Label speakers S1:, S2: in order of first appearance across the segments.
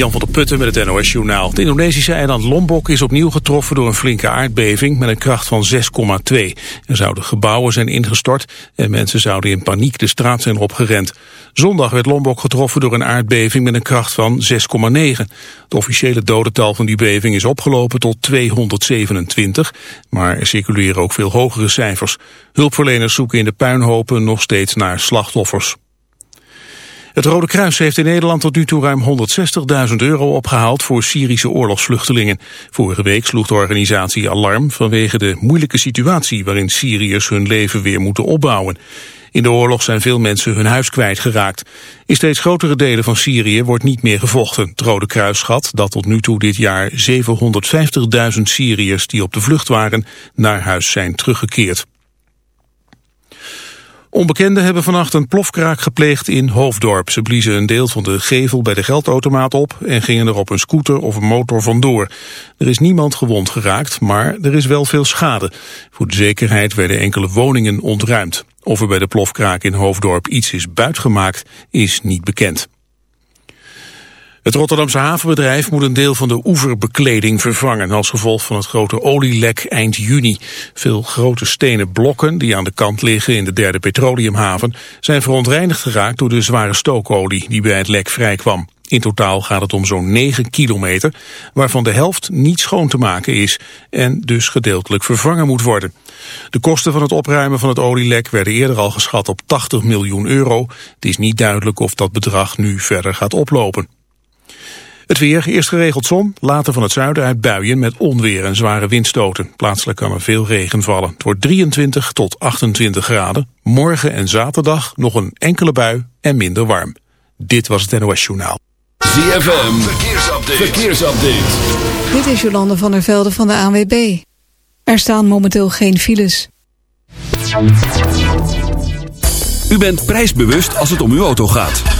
S1: Jan van der Putten met het NOS-journaal. Het Indonesische eiland Lombok is opnieuw getroffen door een flinke aardbeving met een kracht van 6,2. Er zouden gebouwen zijn ingestort en mensen zouden in paniek de straat zijn opgerend. Zondag werd Lombok getroffen door een aardbeving met een kracht van 6,9. Het officiële dodental van die beving is opgelopen tot 227, maar er circuleren ook veel hogere cijfers. Hulpverleners zoeken in de puinhopen nog steeds naar slachtoffers. Het Rode Kruis heeft in Nederland tot nu toe ruim 160.000 euro opgehaald voor Syrische oorlogsvluchtelingen. Vorige week sloeg de organisatie alarm vanwege de moeilijke situatie waarin Syriërs hun leven weer moeten opbouwen. In de oorlog zijn veel mensen hun huis kwijtgeraakt. In steeds grotere delen van Syrië wordt niet meer gevochten. Het Rode Kruis schat dat tot nu toe dit jaar 750.000 Syriërs die op de vlucht waren naar huis zijn teruggekeerd. Onbekenden hebben vannacht een plofkraak gepleegd in Hoofddorp. Ze bliezen een deel van de gevel bij de geldautomaat op en gingen er op een scooter of een motor vandoor. Er is niemand gewond geraakt, maar er is wel veel schade. Voor de zekerheid werden enkele woningen ontruimd. Of er bij de plofkraak in Hoofddorp iets is buitgemaakt, is niet bekend. Het Rotterdamse havenbedrijf moet een deel van de oeverbekleding vervangen als gevolg van het grote olielek eind juni. Veel grote stenen blokken die aan de kant liggen in de derde petroleumhaven zijn verontreinigd geraakt door de zware stookolie die bij het lek vrijkwam. In totaal gaat het om zo'n 9 kilometer, waarvan de helft niet schoon te maken is en dus gedeeltelijk vervangen moet worden. De kosten van het opruimen van het olielek werden eerder al geschat op 80 miljoen euro. Het is niet duidelijk of dat bedrag nu verder gaat oplopen. Het weer, eerst geregeld zon, later van het zuiden uit buien met onweer en zware windstoten. Plaatselijk kan er veel regen vallen. Het wordt 23 tot 28 graden. Morgen en zaterdag nog een enkele bui en minder warm. Dit was het NOS Journaal.
S2: ZFM, verkeersupdate. verkeersupdate.
S3: Dit is Jolande van der Velde van de ANWB. Er staan momenteel geen files.
S2: U bent prijsbewust als het om uw auto gaat.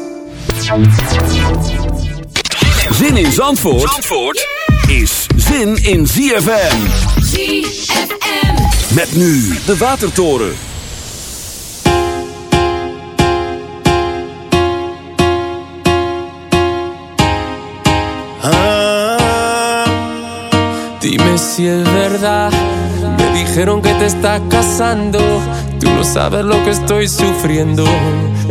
S2: Zin in Zandvoort, Zandvoort is zin in ZFM.
S4: ZFM.
S2: Met nu de Watertoren.
S5: Ah, dime si es verdad. Me dijeron que te estás casando. Tú no sabes lo que estoy sufriendo.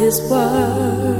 S6: His word.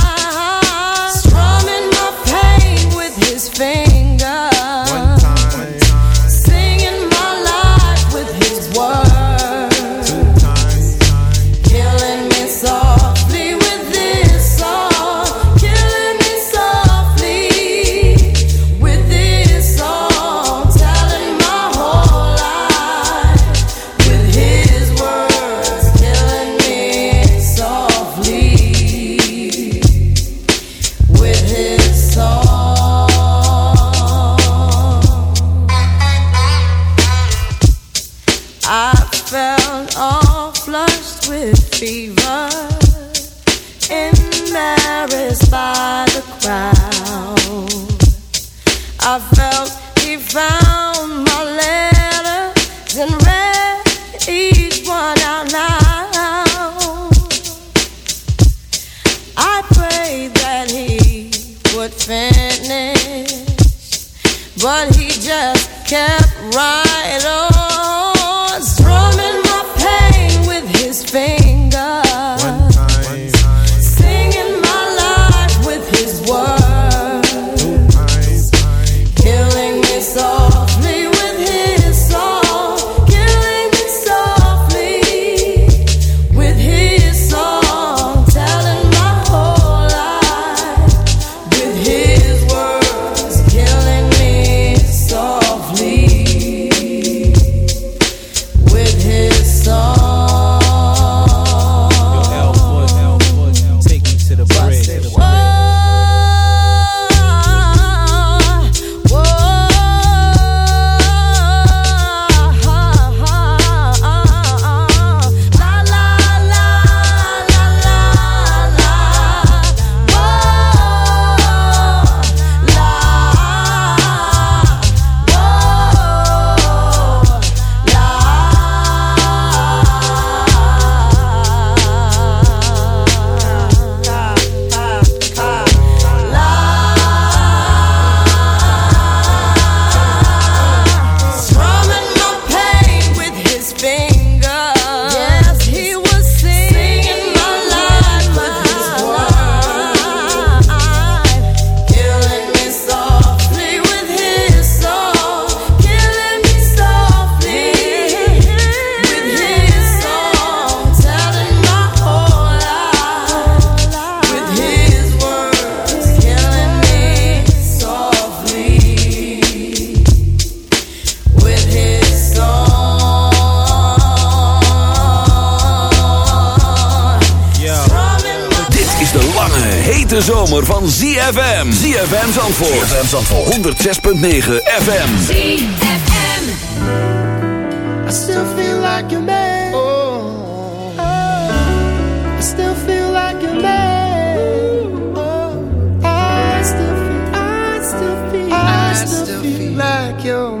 S2: Yeah. FM.
S4: ZFM.
S6: I still feel like you're man. Oh. I still feel like man. Oh. I still feel, I still feel, I still feel like man.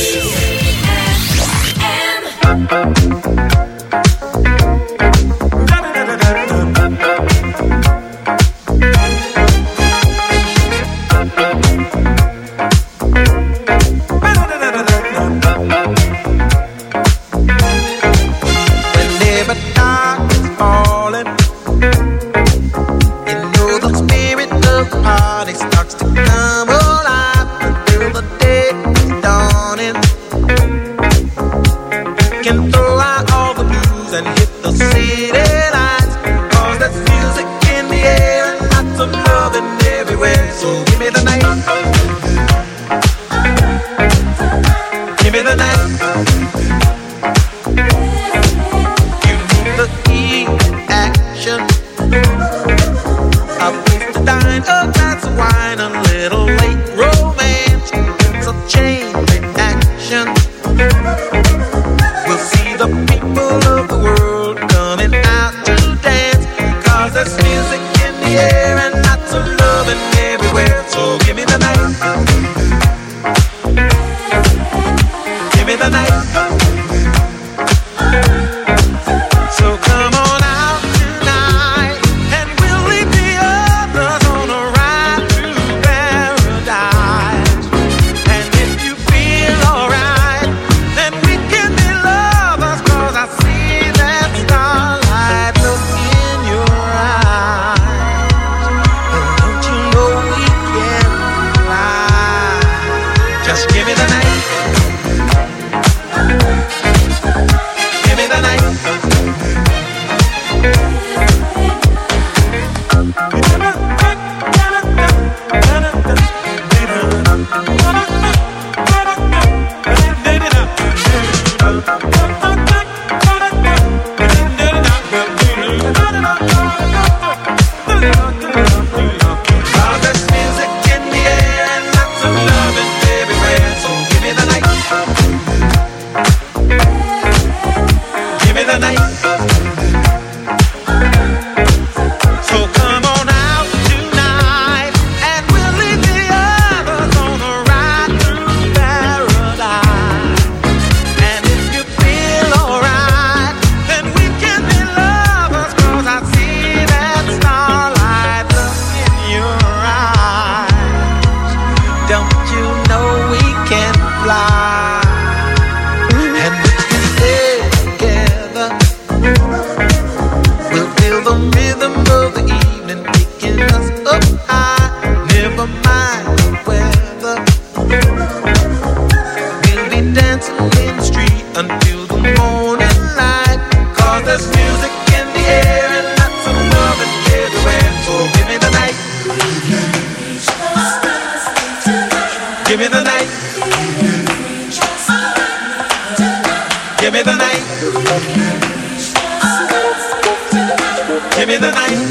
S7: the night.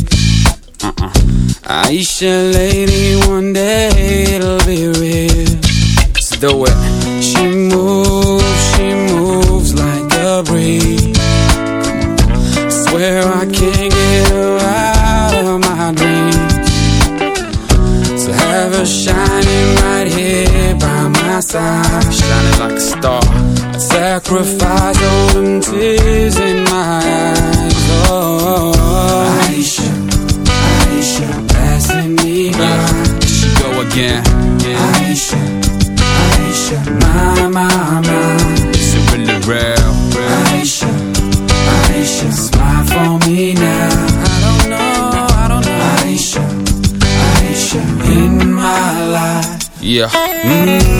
S8: Aisha, lady, one day it'll be real. So do it again. Aisha, Aisha, my, my, my. Is it really real? Aisha, Aisha, smile for me now. I don't know, I don't know. Aisha, Aisha, in my life. Yeah. Mm,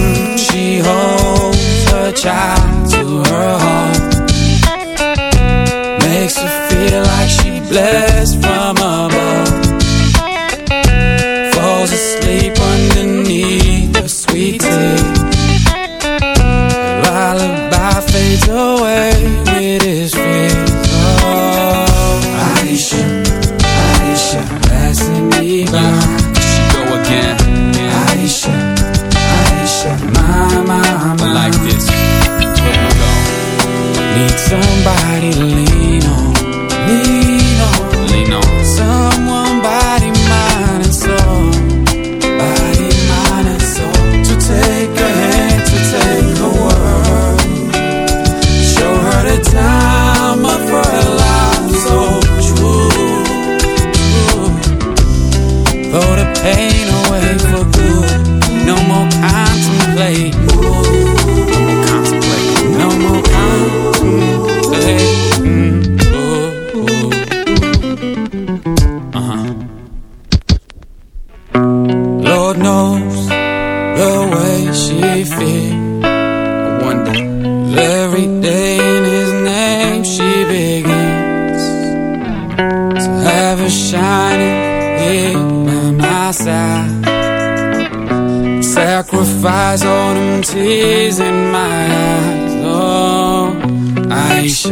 S8: Aisha,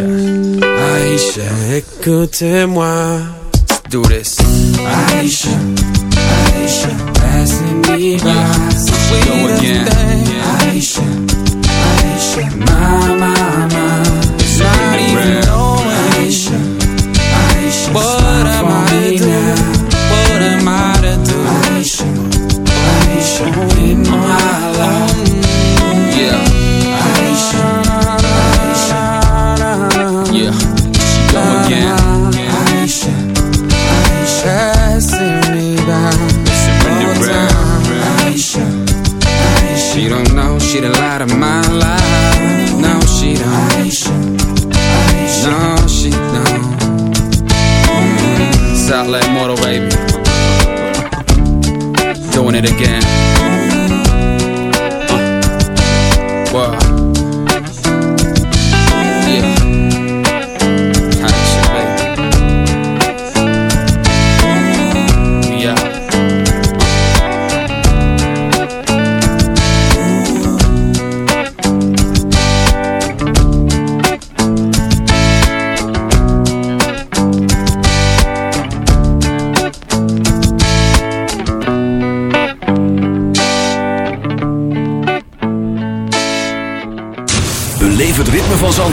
S8: Aisha, écoutez-moi. Do this. Aisha, Aisha, passing me by. Go again. Aisha, Aisha, my, my, my. It's not even knowing. It again.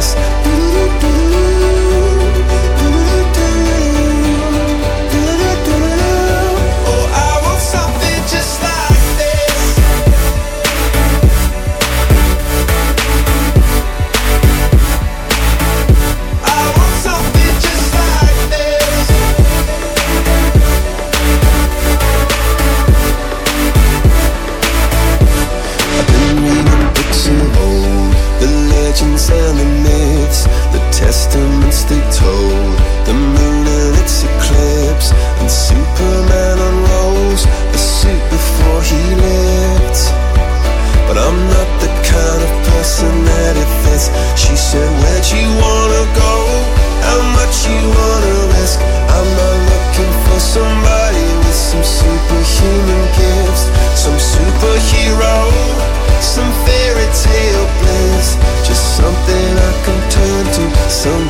S9: This. so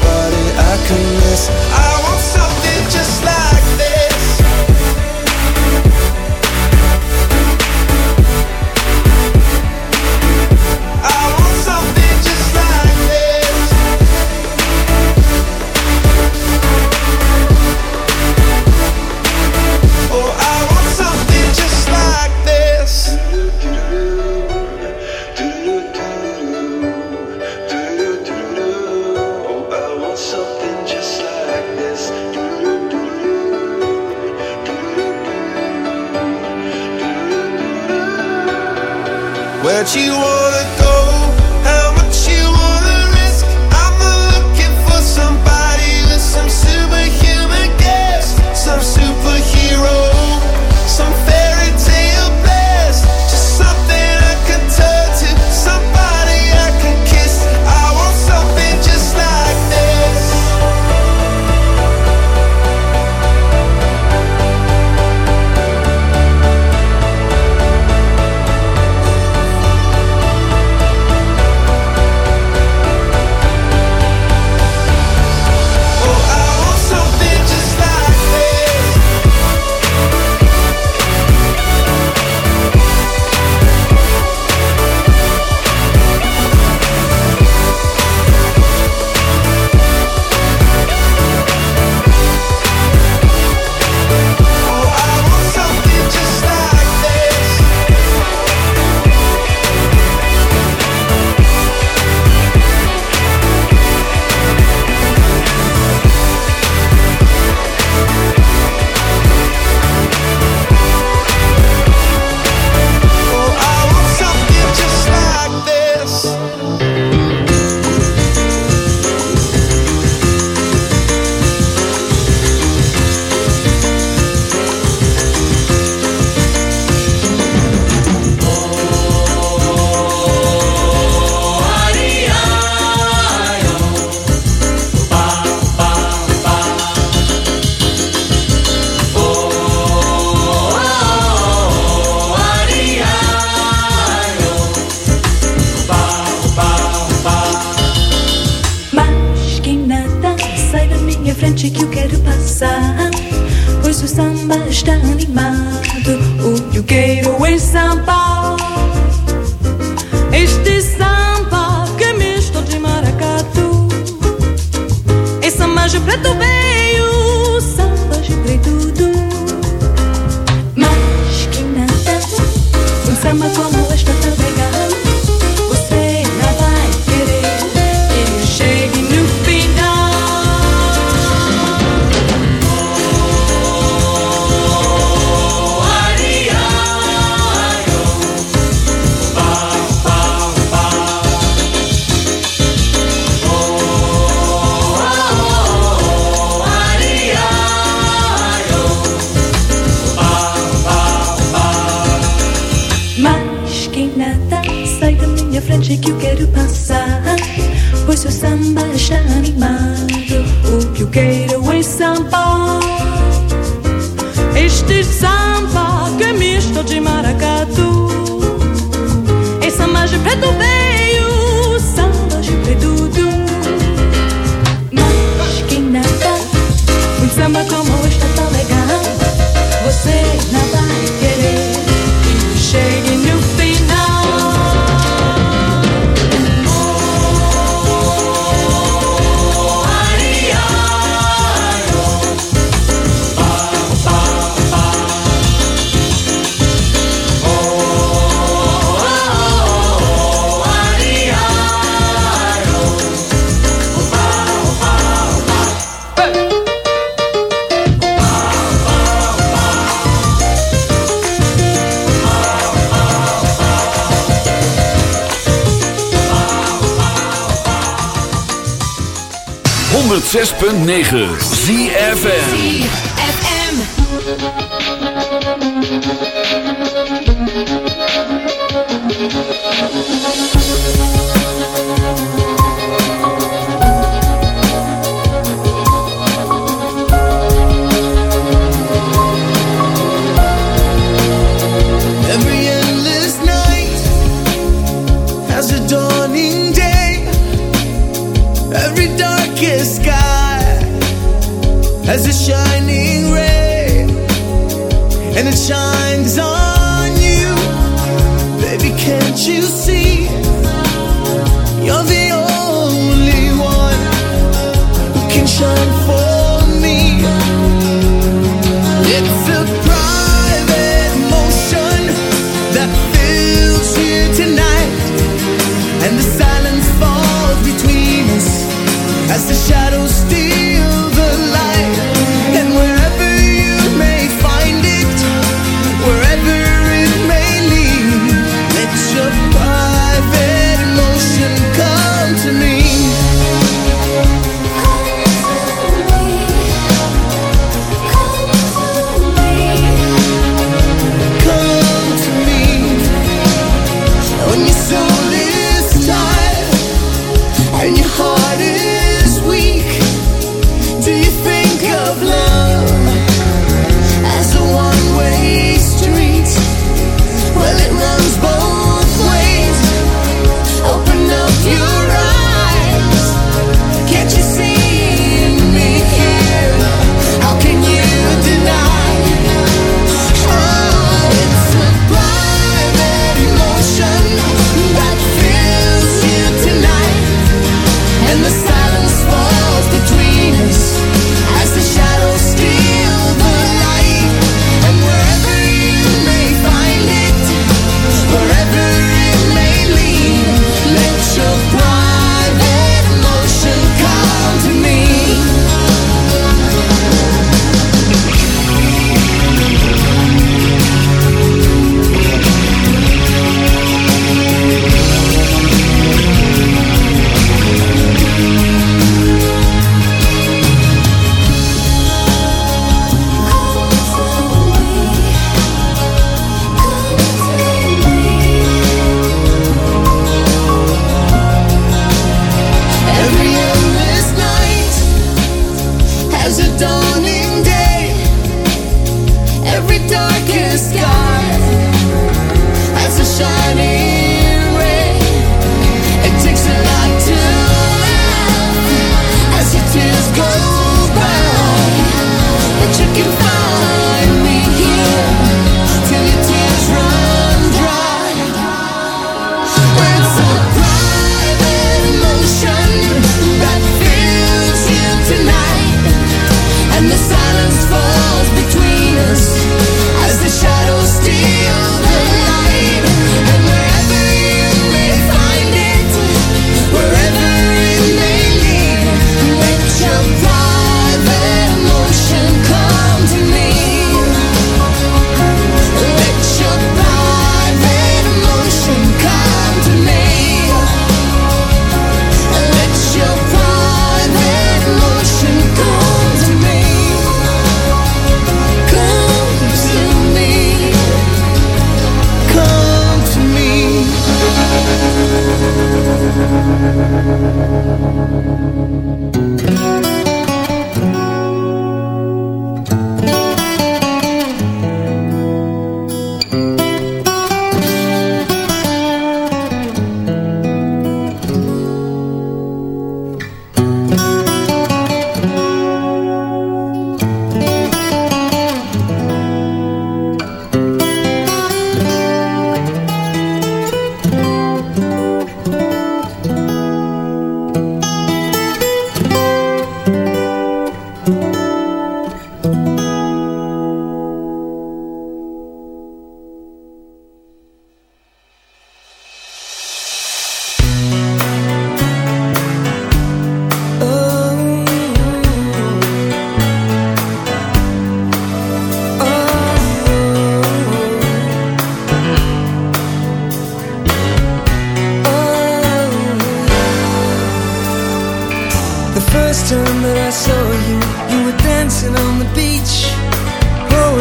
S9: 106.9 ZFN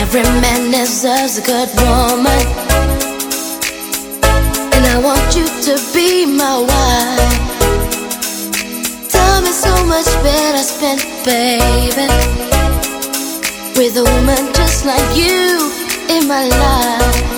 S6: Every man deserves a good woman. I want you to be my wife. Time is so much better spent, baby. With a woman just like you in my life.